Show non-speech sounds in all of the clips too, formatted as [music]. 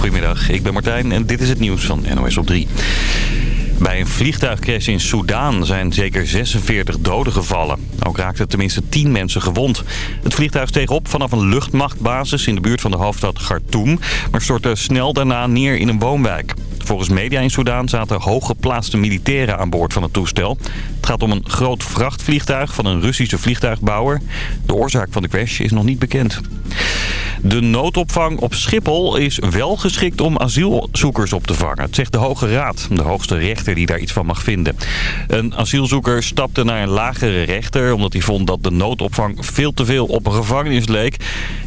Goedemiddag, ik ben Martijn en dit is het nieuws van NOS op 3. Bij een vliegtuigcrash in Soudaan zijn zeker 46 doden gevallen. Ook raakten tenminste 10 mensen gewond. Het vliegtuig steeg op vanaf een luchtmachtbasis in de buurt van de hoofdstad Khartoum... maar stortte snel daarna neer in een woonwijk. Volgens media in Soudaan zaten hooggeplaatste militairen aan boord van het toestel. Het gaat om een groot vrachtvliegtuig van een Russische vliegtuigbouwer. De oorzaak van de crash is nog niet bekend. De noodopvang op Schiphol is wel geschikt om asielzoekers op te vangen. Het zegt de Hoge Raad, de hoogste rechter die daar iets van mag vinden. Een asielzoeker stapte naar een lagere rechter... omdat hij vond dat de noodopvang veel te veel op een gevangenis leek.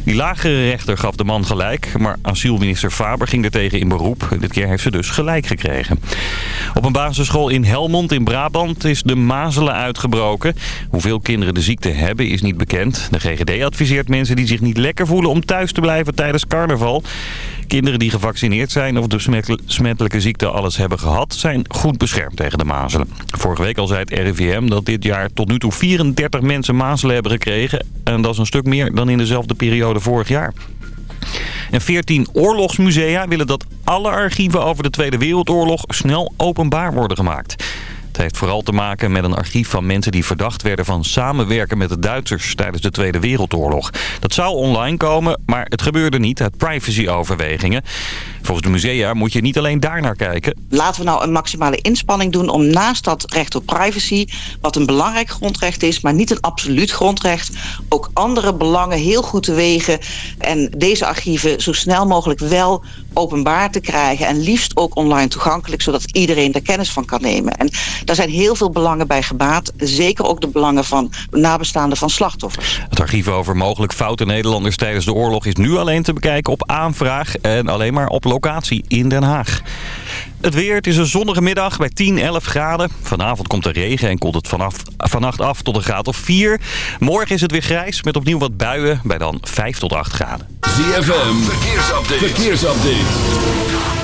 Die lagere rechter gaf de man gelijk... maar asielminister Faber ging er tegen in beroep. Dit keer heeft ze dus gelijk gekregen. Op een basisschool in Helmond in Brabant is de mazelen uitgebroken. Hoeveel kinderen de ziekte hebben is niet bekend. De GGD adviseert mensen die zich niet lekker voelen om thuis te blijven tijdens carnaval. Kinderen die gevaccineerd zijn of de smettelijke ziekte alles hebben gehad... zijn goed beschermd tegen de mazelen. Vorige week al zei het RIVM dat dit jaar tot nu toe 34 mensen mazelen hebben gekregen. En dat is een stuk meer dan in dezelfde periode vorig jaar. En 14 oorlogsmusea willen dat alle archieven over de Tweede Wereldoorlog snel openbaar worden gemaakt. Het heeft vooral te maken met een archief van mensen die verdacht werden van samenwerken met de Duitsers tijdens de Tweede Wereldoorlog. Dat zou online komen, maar het gebeurde niet uit privacyoverwegingen. Volgens de musea moet je niet alleen daar naar kijken. Laten we nou een maximale inspanning doen om naast dat recht op privacy, wat een belangrijk grondrecht is, maar niet een absoluut grondrecht, ook andere belangen heel goed te wegen en deze archieven zo snel mogelijk wel openbaar te krijgen en liefst ook online toegankelijk, zodat iedereen er kennis van kan nemen. En daar zijn heel veel belangen bij gebaat, zeker ook de belangen van nabestaanden van slachtoffers. Het archief over mogelijk foute Nederlanders tijdens de oorlog is nu alleen te bekijken op aanvraag en alleen maar op locatie in Den Haag. Het weer, het is een zonnige middag bij 10, 11 graden. Vanavond komt er regen en koelt het vanaf, vannacht af tot een graad of 4. Morgen is het weer grijs met opnieuw wat buien bij dan 5 tot 8 graden. ZFM, verkeersupdate. verkeersupdate.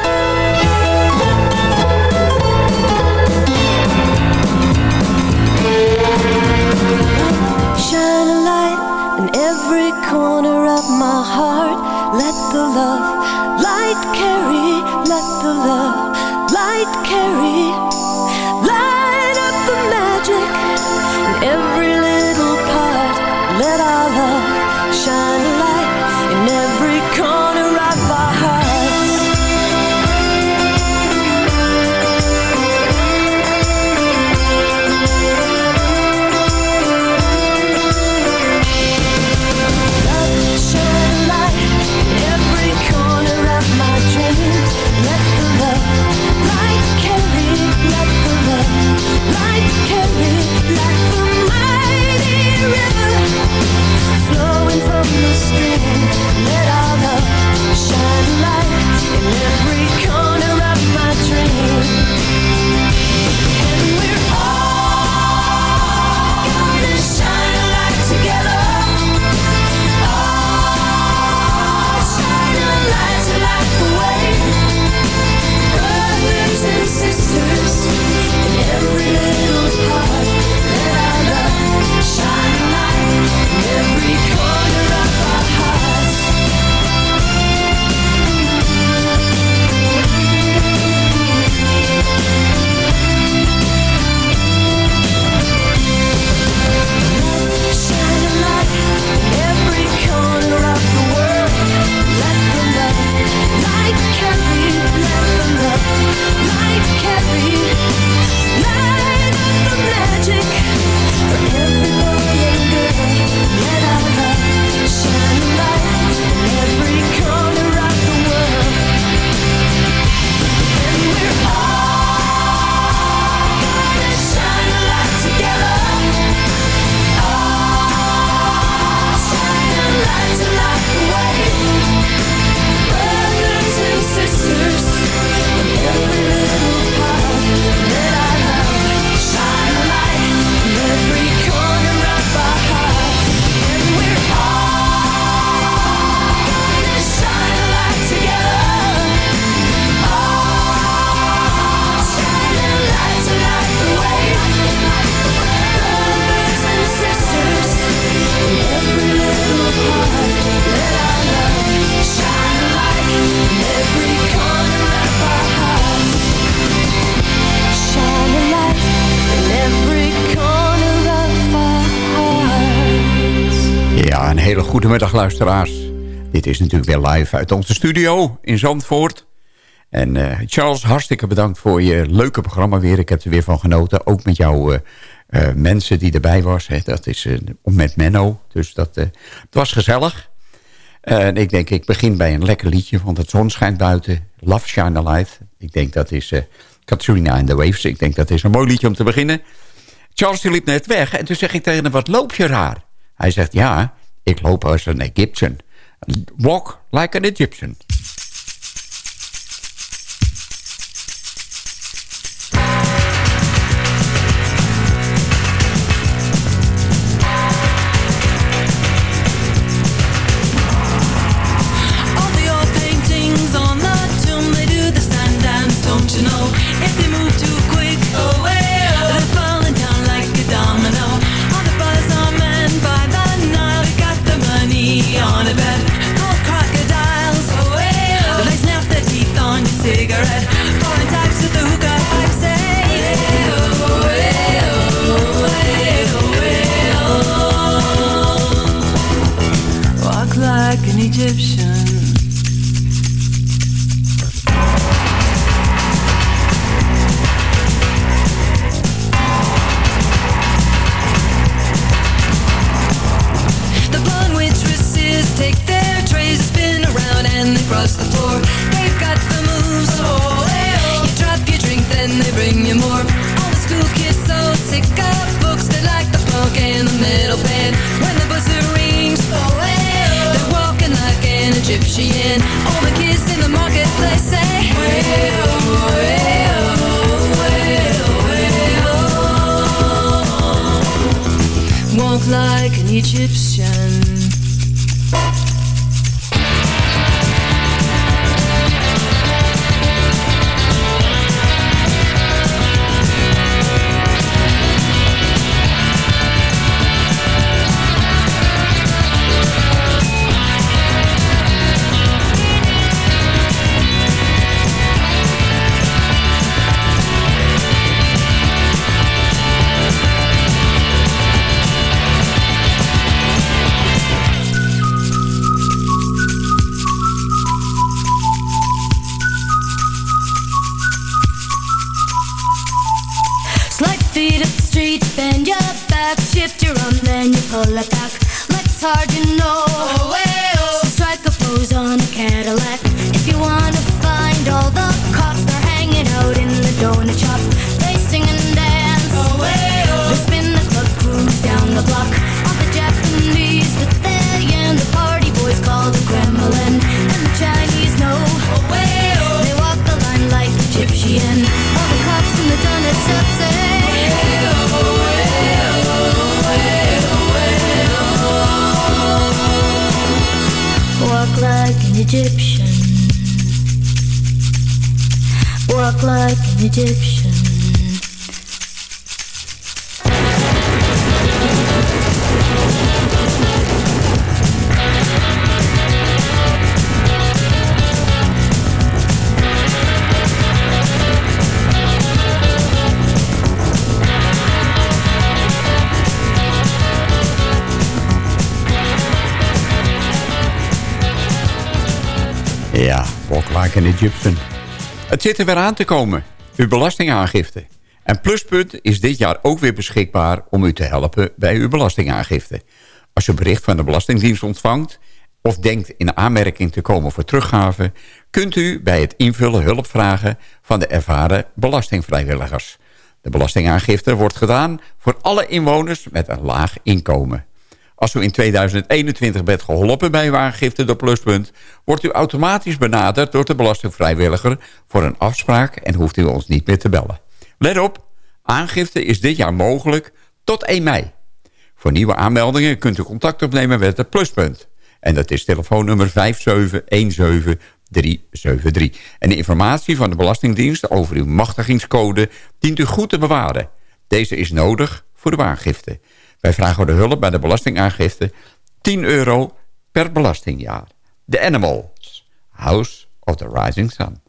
Heart. Let the love light carry, let the love light carry. Hele goede middag luisteraars. Dit is natuurlijk weer live uit onze studio in Zandvoort. En uh, Charles, hartstikke bedankt voor je leuke programma weer. Ik heb er weer van genoten. Ook met jouw uh, uh, mensen die erbij was. Hè. Dat is met Menno. Dus dat het was gezellig. En ik denk, ik begin bij een lekker liedje. Want het zon schijnt buiten. Love Shine a Light. Ik denk dat is Katrina and the Waves. Ik denk dat is een mooi liedje om te beginnen. Charles die liep net weg. En toen zeg ik tegen hem, wat loop je raar? Hij zegt, ja, ik loop als een Egyptian. Walk like an Egyptian. like an Egyptian. Walk like an Egyptian. Het zit er weer aan te komen, uw belastingaangifte. En Pluspunt is dit jaar ook weer beschikbaar om u te helpen bij uw belastingaangifte. Als u bericht van de Belastingdienst ontvangt of denkt in aanmerking te komen voor teruggave... kunt u bij het invullen hulp vragen van de ervaren belastingvrijwilligers. De belastingaangifte wordt gedaan voor alle inwoners met een laag inkomen. Als u in 2021 bent geholpen bij uw aangifte door Pluspunt... wordt u automatisch benaderd door de belastingvrijwilliger... voor een afspraak en hoeft u ons niet meer te bellen. Let op, aangifte is dit jaar mogelijk tot 1 mei. Voor nieuwe aanmeldingen kunt u contact opnemen met het Pluspunt. En dat is telefoonnummer 5717373. En de informatie van de Belastingdienst over uw machtigingscode... dient u goed te bewaren. Deze is nodig voor de aangifte. Wij vragen de hulp bij de belastingaangifte 10 euro per belastingjaar. The Animals, House of the Rising Sun.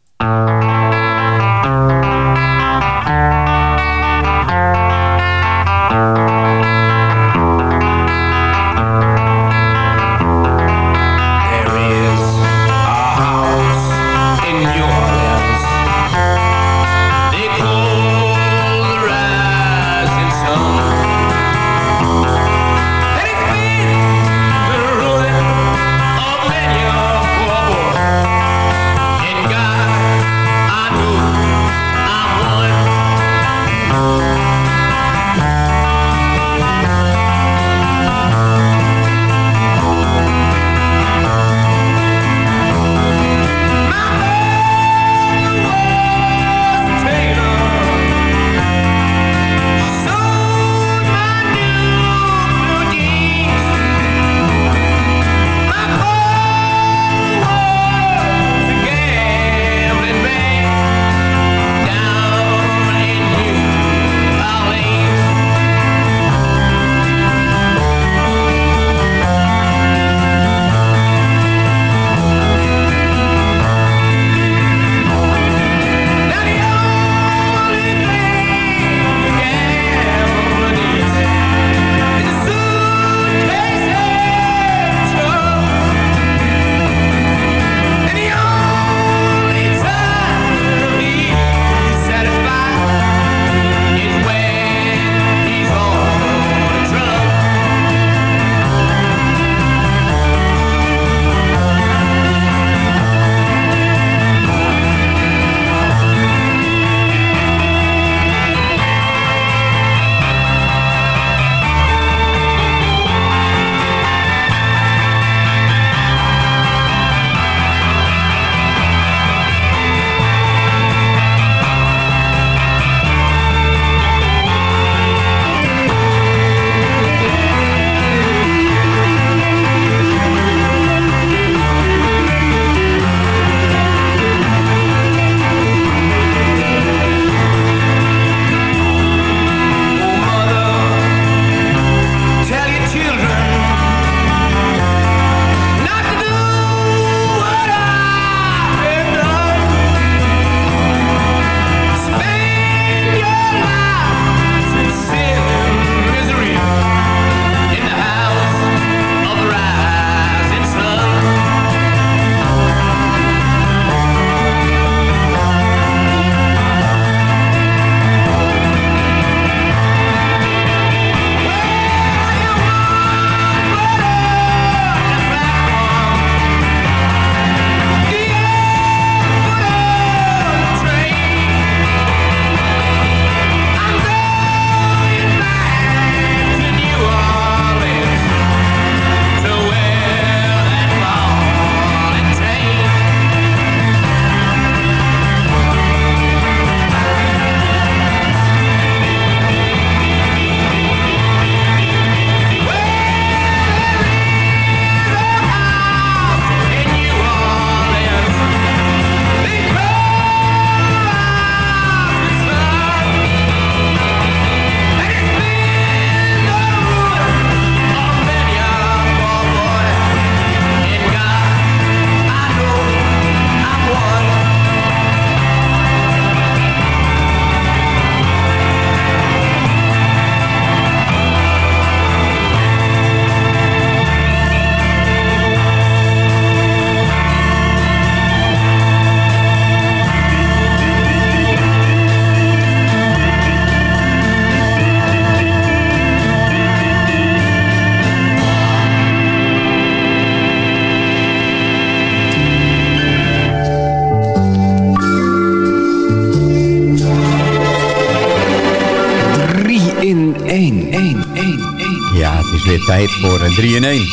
Tijd voor een 3 in 1.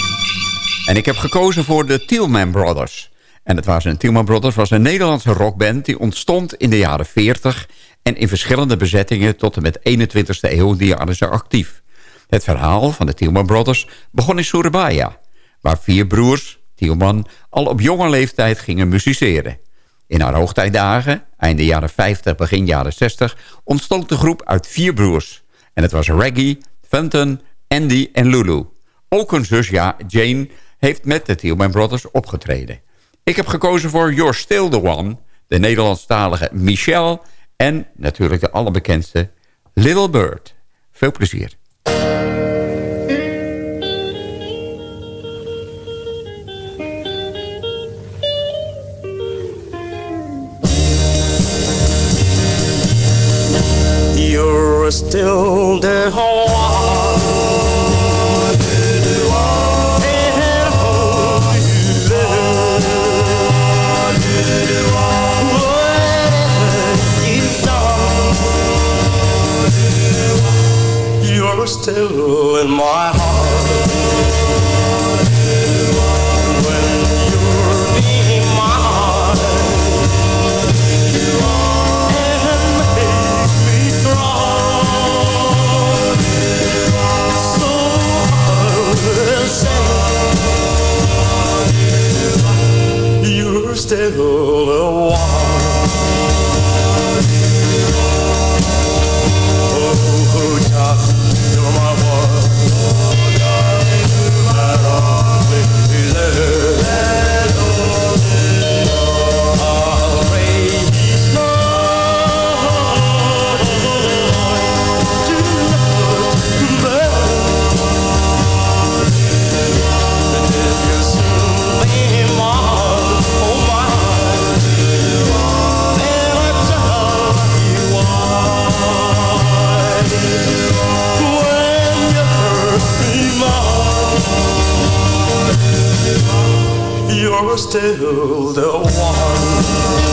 En ik heb gekozen voor de Tielman Brothers. En het was een Tielman Brothers was een Nederlandse rockband... die ontstond in de jaren 40 en in verschillende bezettingen... tot en met 21ste eeuw die jaren ze actief. Het verhaal van de Tielman Brothers begon in Surabaya... waar vier broers, Tielman, al op jonge leeftijd gingen musiceren. In haar hoogtijdagen, einde jaren 50, begin jaren 60... ontstond de groep uit vier broers. En het was Reggie, Fenton, Andy en Lulu. Ook hun zus ja, Jane heeft met de Tielman Brothers opgetreden. Ik heb gekozen voor You're Still The One... de Nederlandstalige Michelle... en natuurlijk de allerbekendste Little Bird. Veel plezier. Still the still in my heart. When you're in still the one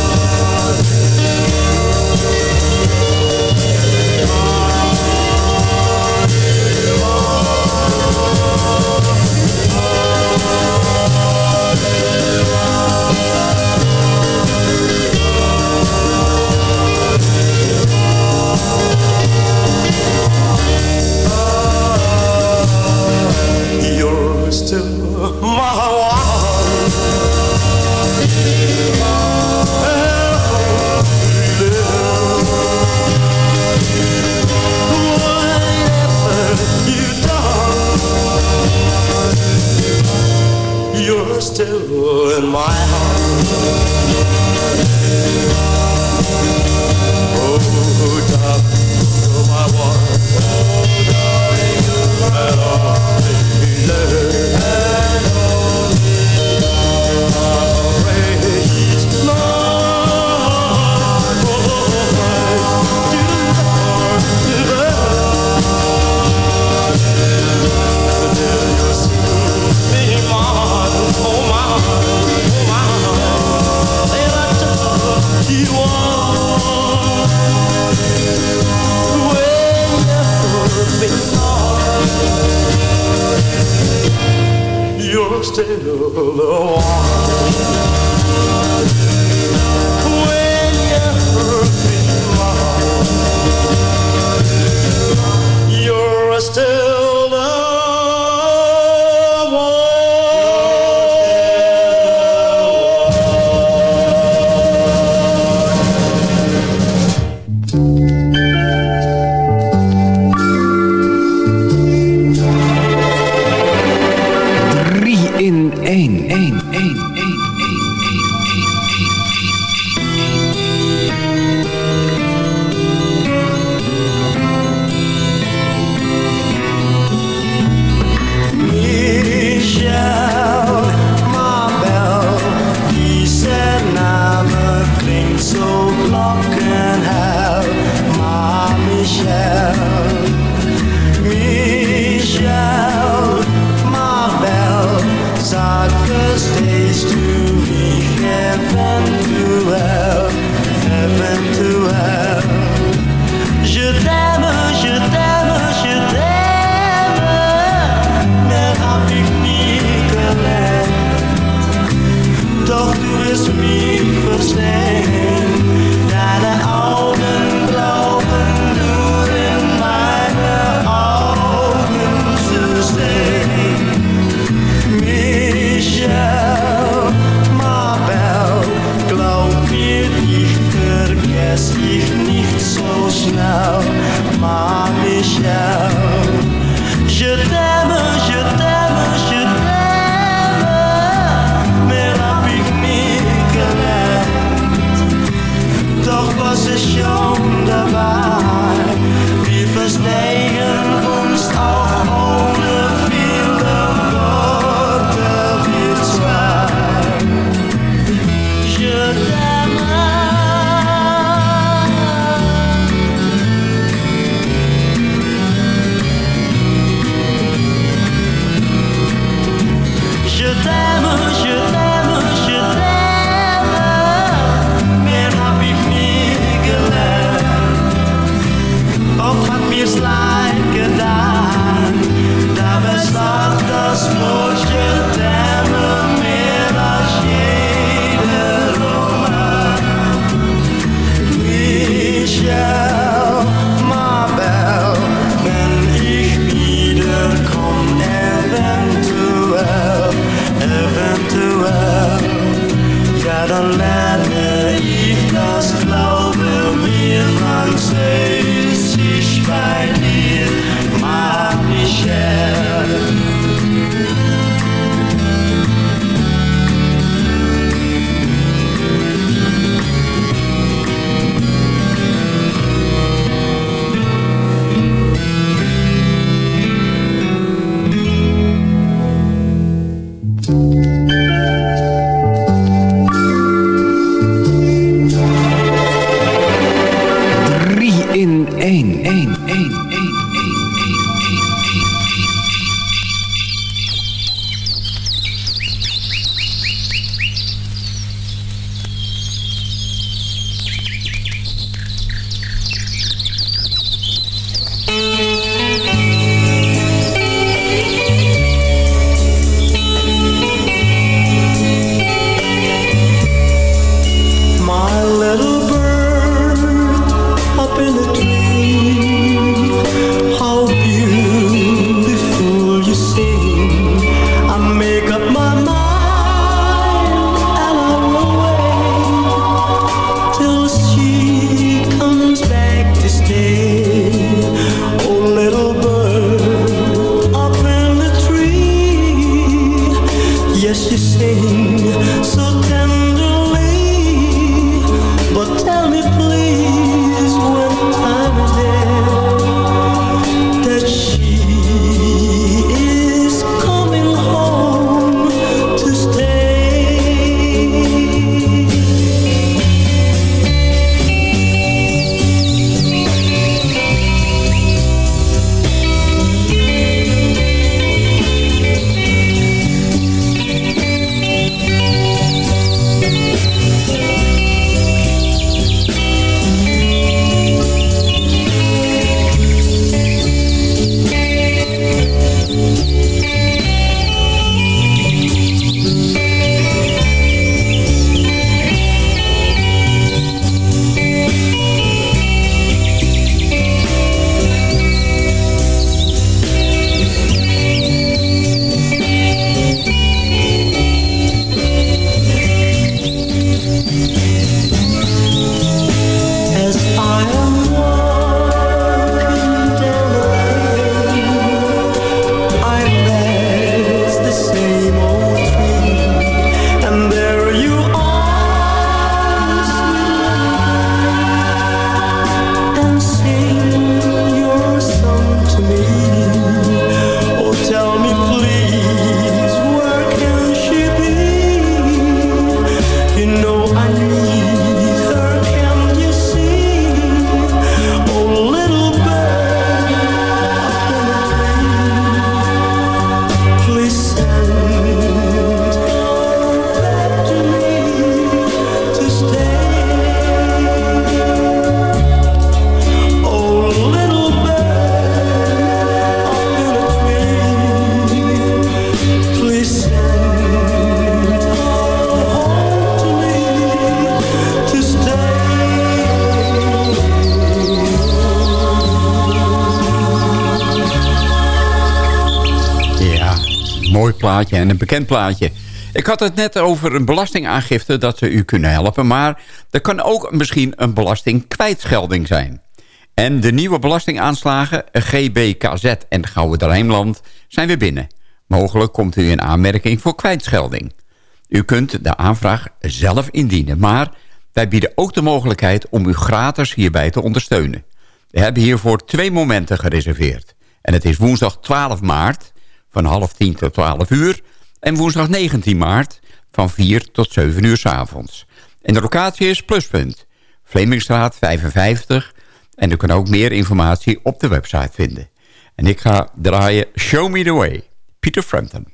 still in my heart. esquece en een bekend plaatje. Ik had het net over een belastingaangifte dat ze u kunnen helpen... maar er kan ook misschien een belastingkwijtschelding zijn. En de nieuwe belastingaanslagen, GBKZ en Gouden Rijnland, zijn weer binnen. Mogelijk komt u in aanmerking voor kwijtschelding. U kunt de aanvraag zelf indienen, maar wij bieden ook de mogelijkheid om u gratis hierbij te ondersteunen. We hebben hiervoor twee momenten gereserveerd. En het is woensdag 12 maart van half tien tot 12 uur... en woensdag 19 maart van 4 tot 7 uur s avonds. En de locatie is Pluspunt, Vlemingstraat 55... en u kunt ook meer informatie op de website vinden. En ik ga draaien Show Me The Way, Peter Frampton.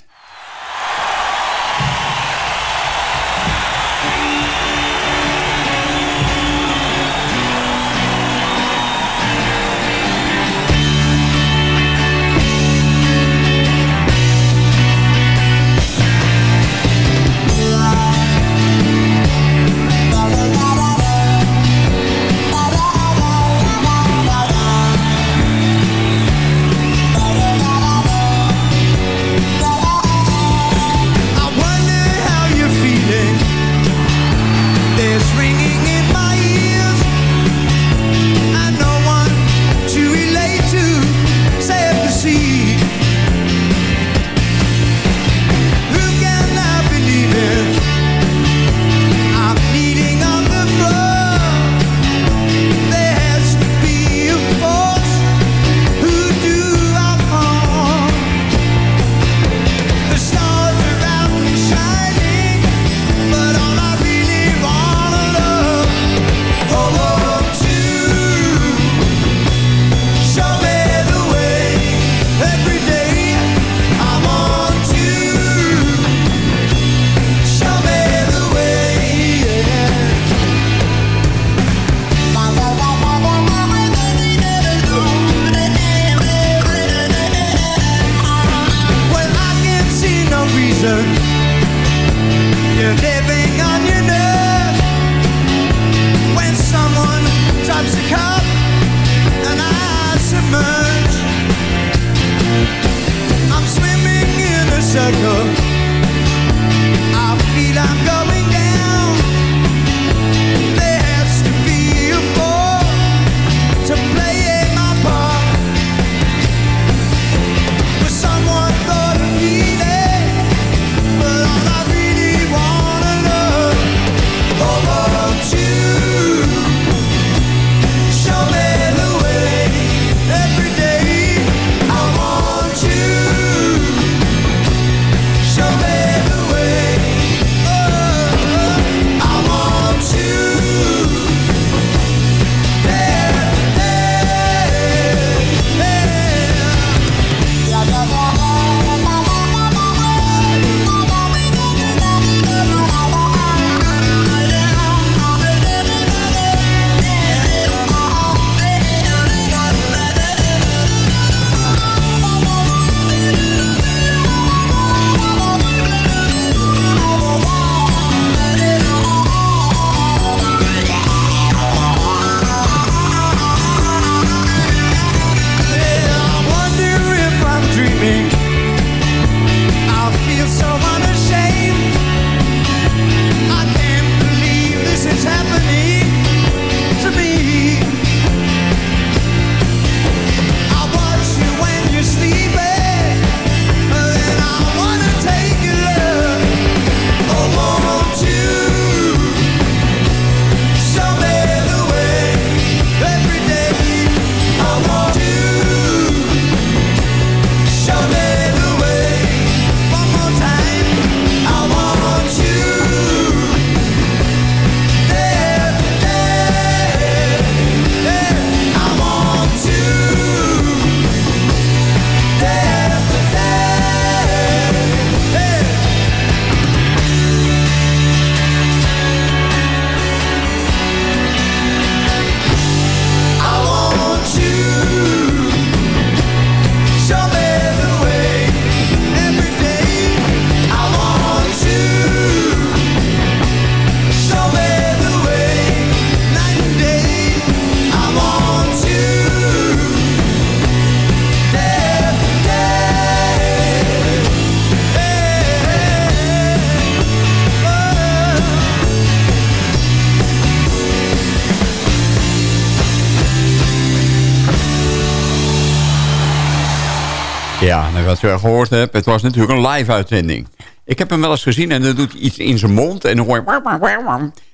Wat je gehoord hebt, het was natuurlijk een live-uitzending. Ik heb hem wel eens gezien en dan doet hij iets in zijn mond en dan hoor je...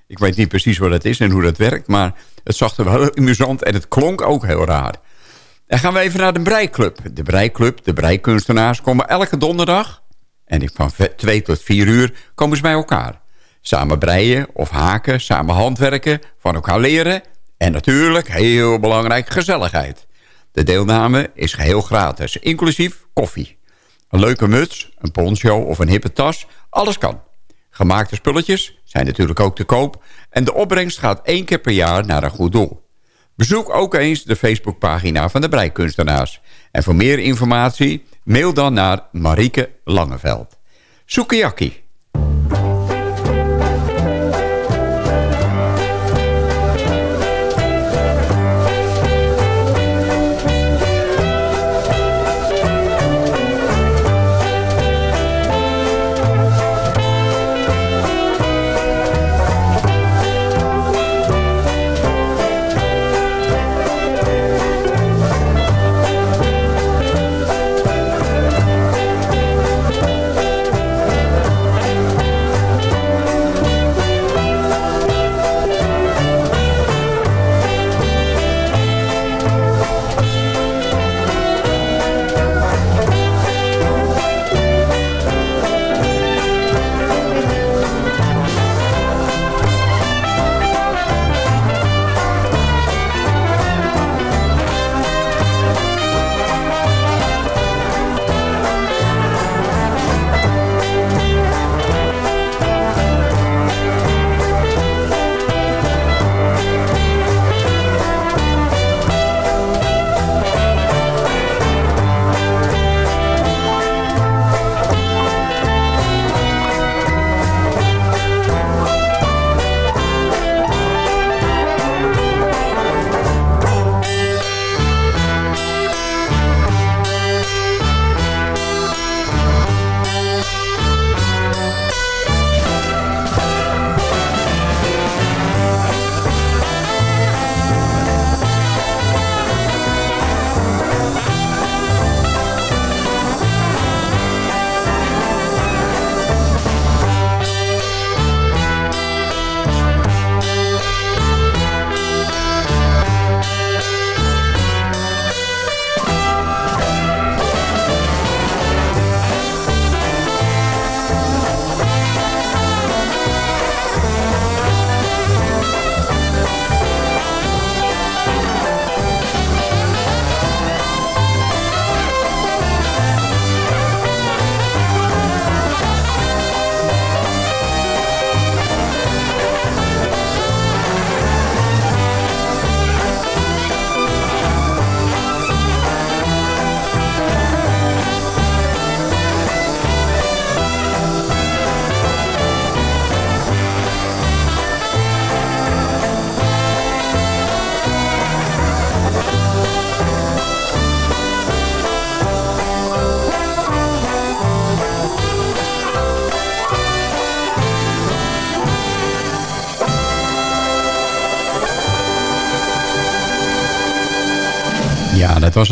Ik weet niet precies wat het is en hoe dat werkt, maar het zag er wel [laughs] amusant en het klonk ook heel raar. Dan gaan we even naar de Breiklub. De Breiklub, de breikunstenaars, komen elke donderdag... en van 2 tot 4 uur komen ze bij elkaar. Samen breien of haken, samen handwerken, van elkaar leren... en natuurlijk, heel belangrijk, gezelligheid. De deelname is geheel gratis, inclusief koffie. Een leuke muts, een poncho of een hippe tas, alles kan. Gemaakte spulletjes zijn natuurlijk ook te koop... en de opbrengst gaat één keer per jaar naar een goed doel. Bezoek ook eens de Facebookpagina van de Breikunstenaars. En voor meer informatie mail dan naar Marieke Langeveld. Sukiyaki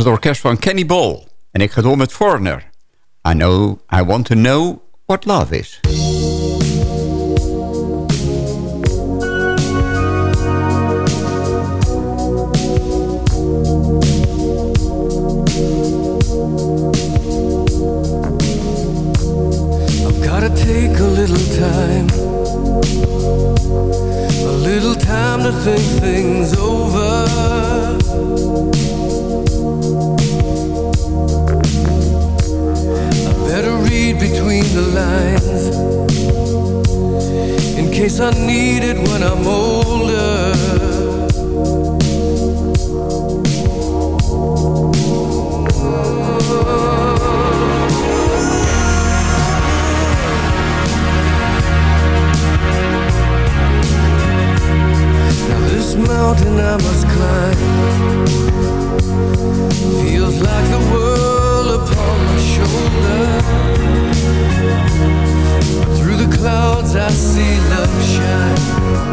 het van Kenny Ball. En ik ga door met Foreigner. I know, I want to know what love is. I've case I need it when I'm older. Mountain I must climb feels like the world upon my shoulder through the clouds I see love shine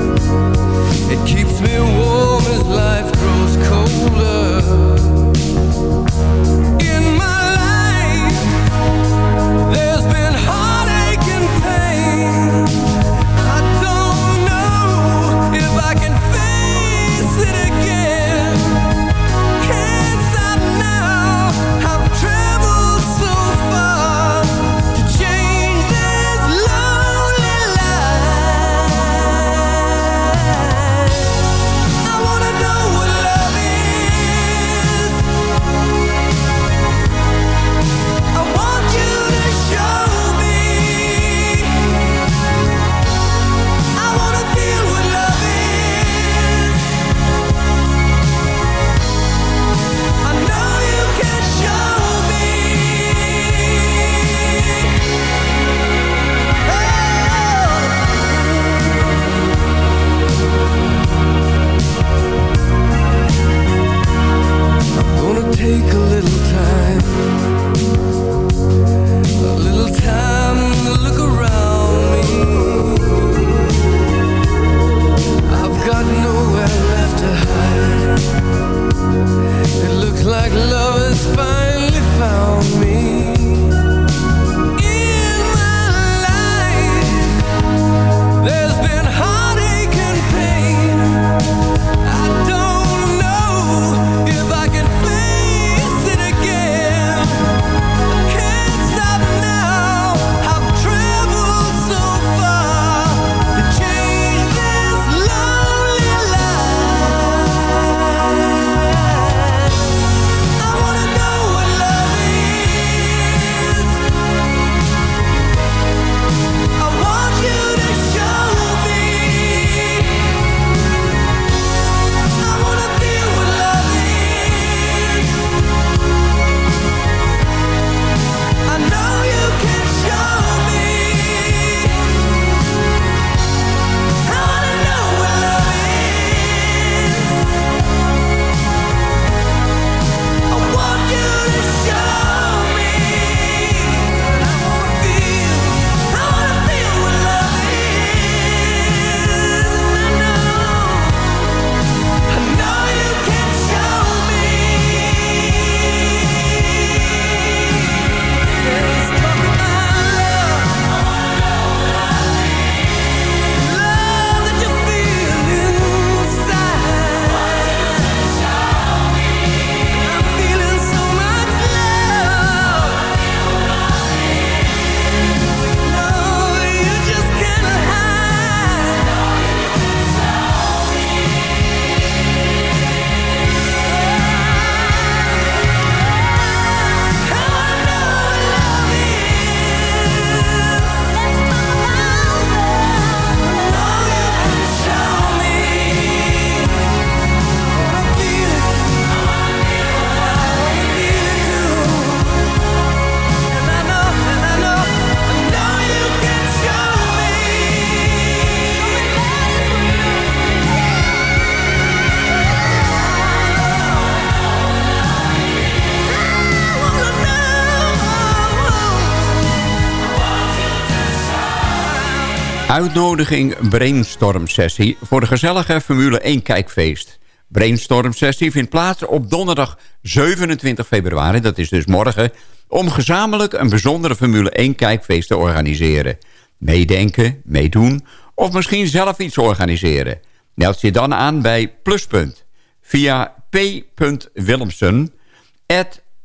Uitnodiging Brainstorm Sessie voor de gezellige Formule 1 kijkfeest. Brainstorm Sessie vindt plaats op donderdag 27 februari, dat is dus morgen... om gezamenlijk een bijzondere Formule 1 kijkfeest te organiseren. Meedenken, meedoen of misschien zelf iets organiseren. Meld je dan aan bij Pluspunt via p.willemsen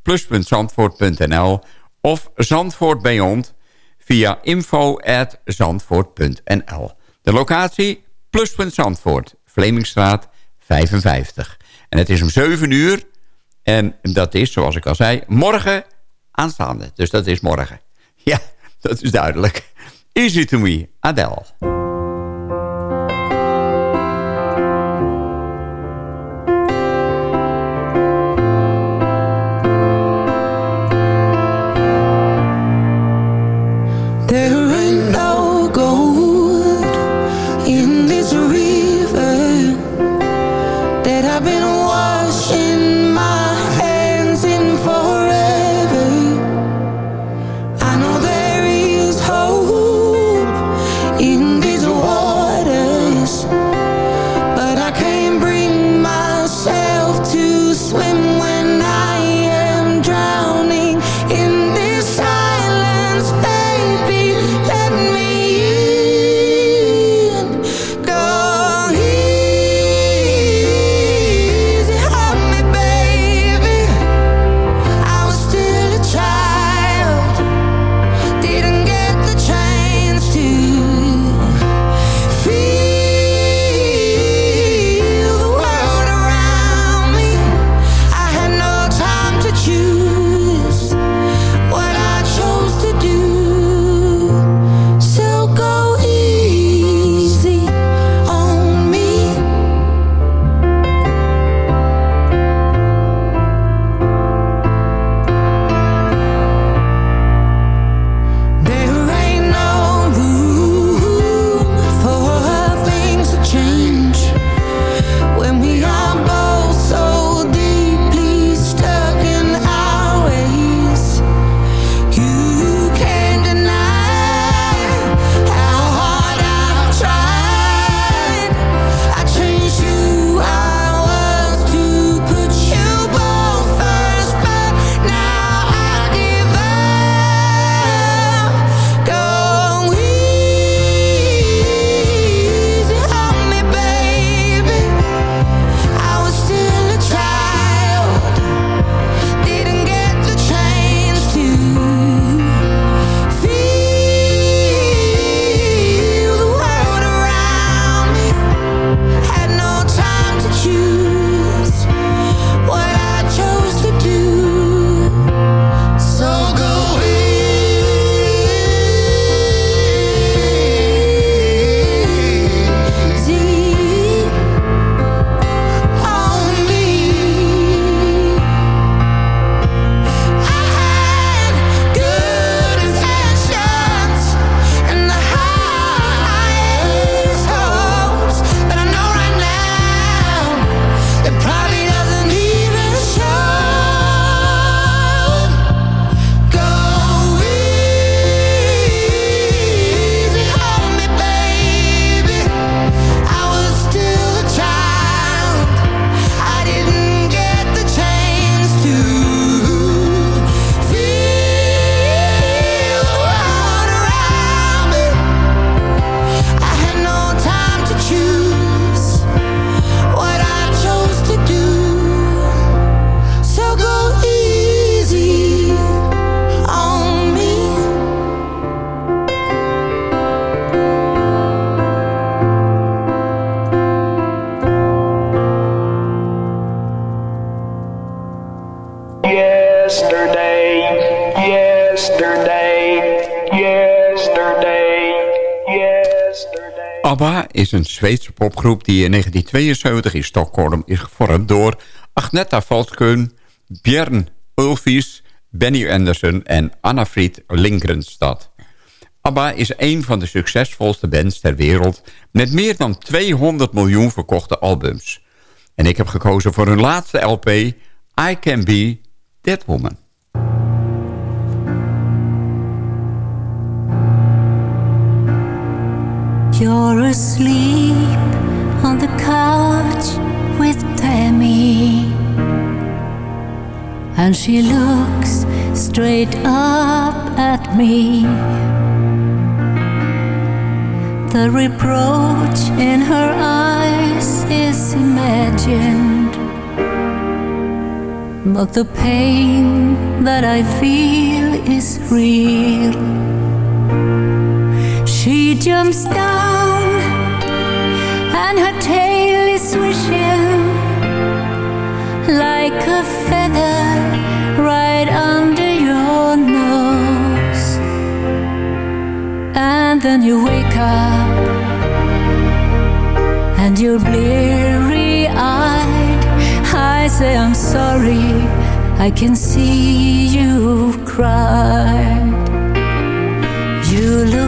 pluspuntzandvoort.nl of Zandvoort Beyond via info.zandvoort.nl. De locatie Pluspunt Zandvoort, Vlemingstraat 55. En het is om 7 uur en dat is, zoals ik al zei, morgen aanstaande. Dus dat is morgen. Ja, dat is duidelijk. Easy to me, Adele. Popgroep die in 1972 in Stockholm is gevormd door Agneta Falkön, Björn Ulfis, Benny Anderson en Anna-Fried Lindgrenstad. ABBA is een van de succesvolste bands ter wereld... met meer dan 200 miljoen verkochte albums. En ik heb gekozen voor hun laatste LP... I Can Be That Woman. You're asleep on the couch with Tammy. And she looks straight up at me. The reproach in her eyes is imagined. But the pain that I feel is real. She jumps down and her tail is swishing like a feather right under your nose. And then you wake up and you're bleary eyed. I say, I'm sorry, I can see you cry. You look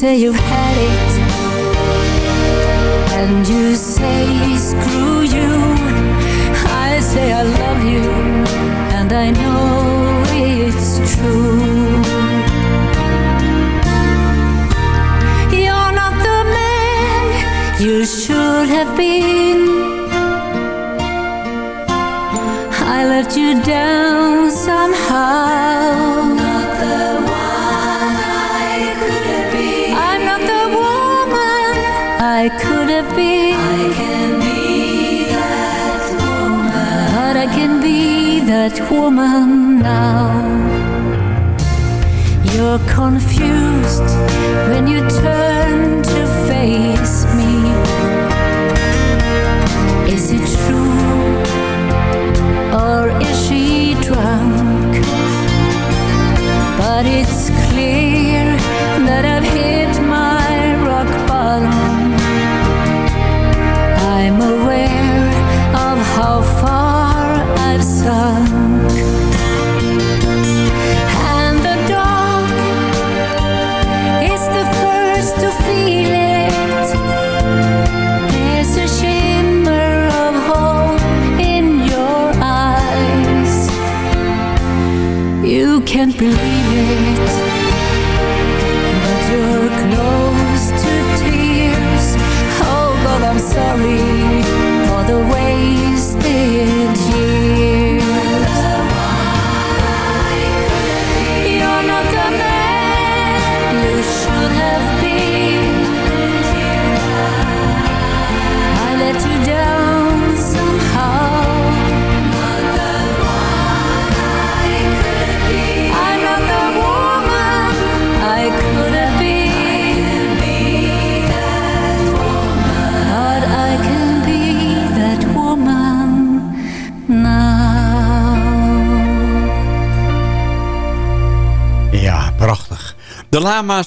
say you've had it, and you say screw you. I say I love you, and I know it's true. You're not the man you should have been. I let you down somehow. Woman now. You're confused when you turn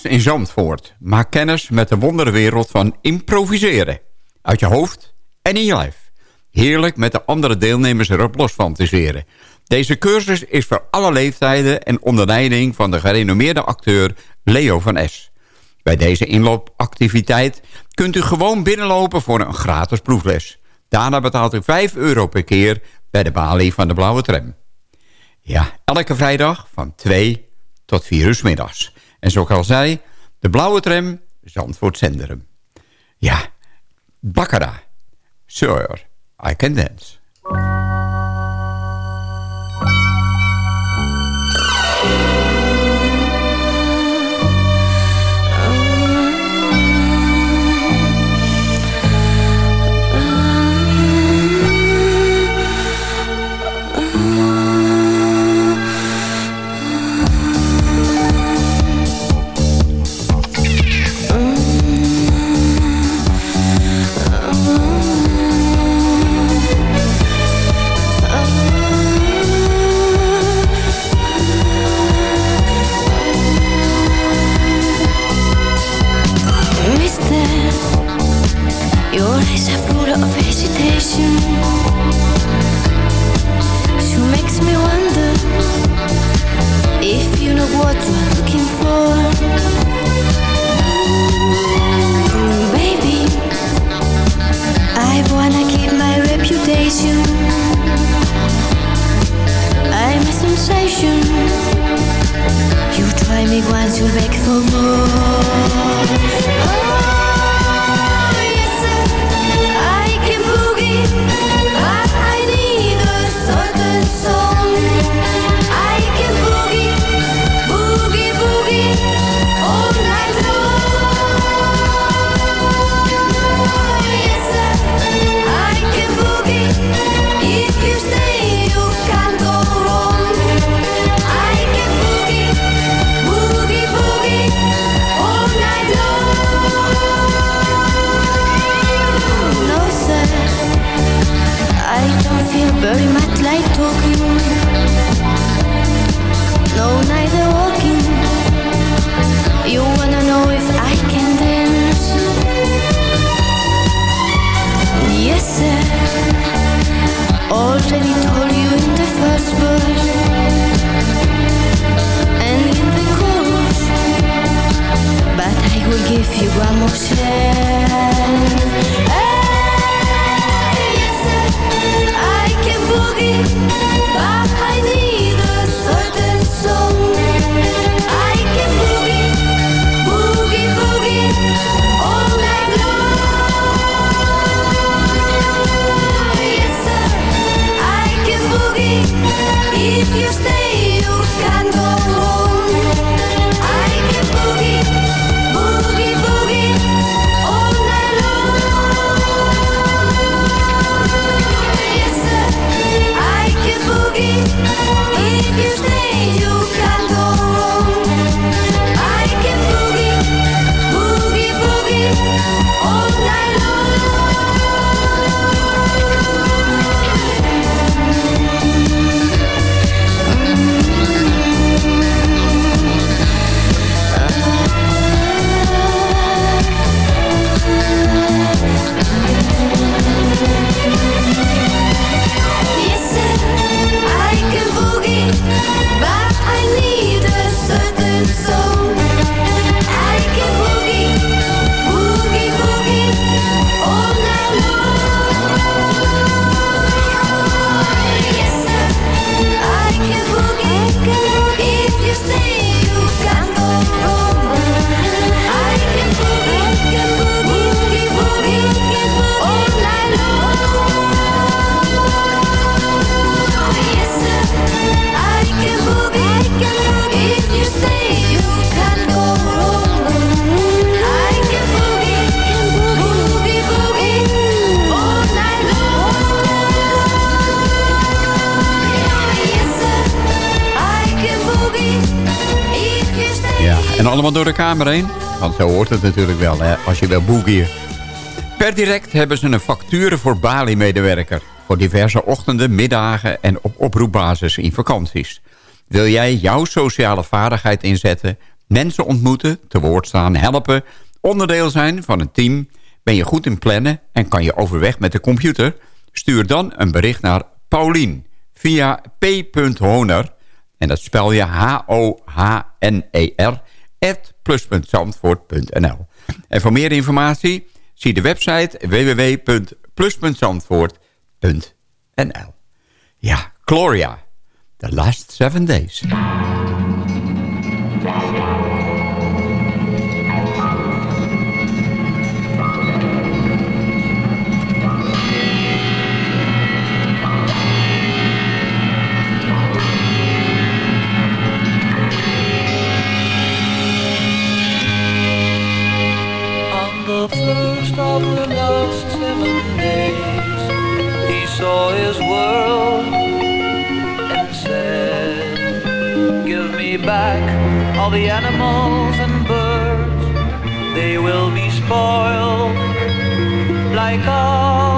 In Zandvoort. Maak kennis met de wonderwereld van improviseren. Uit je hoofd en in je lijf. Heerlijk met de andere deelnemers erop los fantaseren. Deze cursus is voor alle leeftijden en onder leiding van de gerenommeerde acteur Leo van S. Bij deze inloopactiviteit kunt u gewoon binnenlopen voor een gratis proefles. Daarna betaalt u 5 euro per keer bij de balie van de Blauwe Tram. Ja, elke vrijdag van 2 tot 4 uur middags. En zoals ik al zei, de blauwe tram, Zandvoort Zenderum. Ja, Baccara. Sir, I can dance. feel very much like talking. No, neither walking. You wanna know if I can dance? Yes, sir. Already told you in the first verse. And in the chorus. But I will give you one more chance. you door de kamer heen? Want zo hoort het natuurlijk wel, hè, als je wil boogieën. Per direct hebben ze een factuur voor Bali-medewerker... voor diverse ochtenden, middagen en op oproepbasis in vakanties. Wil jij jouw sociale vaardigheid inzetten... mensen ontmoeten, te woord staan, helpen... onderdeel zijn van een team... ben je goed in plannen en kan je overweg met de computer... stuur dan een bericht naar Paulien via p.honer... en dat spel je H-O-H-N-E-R plus.zandvoort.nl. En voor meer informatie zie de website www.plus.zandvoort.nl. Ja, Gloria. The Last Seven Days. Back. All the animals and birds, they will be spoiled like all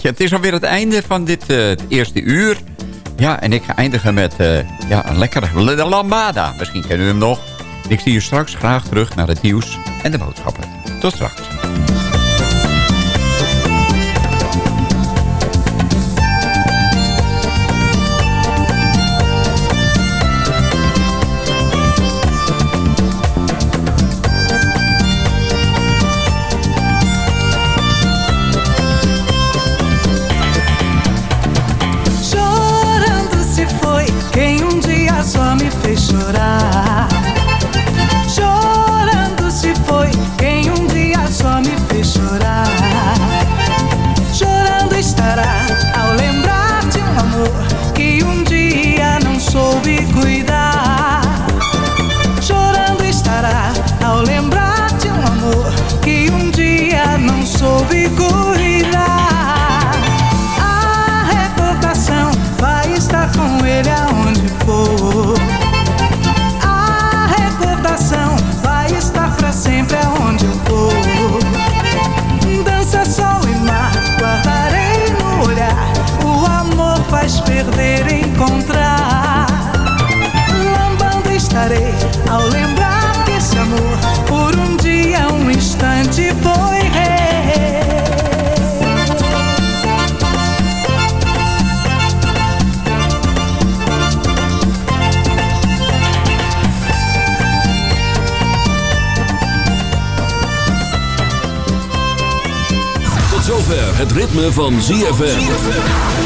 plaatje. Het is alweer het einde van dit eh, eerste uur. Ja, en ik ga eindigen met eh, ja, een lekkere lambada. Misschien kennen u hem nog. Ik zie u straks graag terug naar het nieuws en de boodschappen. Tot straks. Perder, encontrar. Lambando estarei ao lembrar que esse amor, por um dia, um instante foi rei. Zover het ritme van ZFM.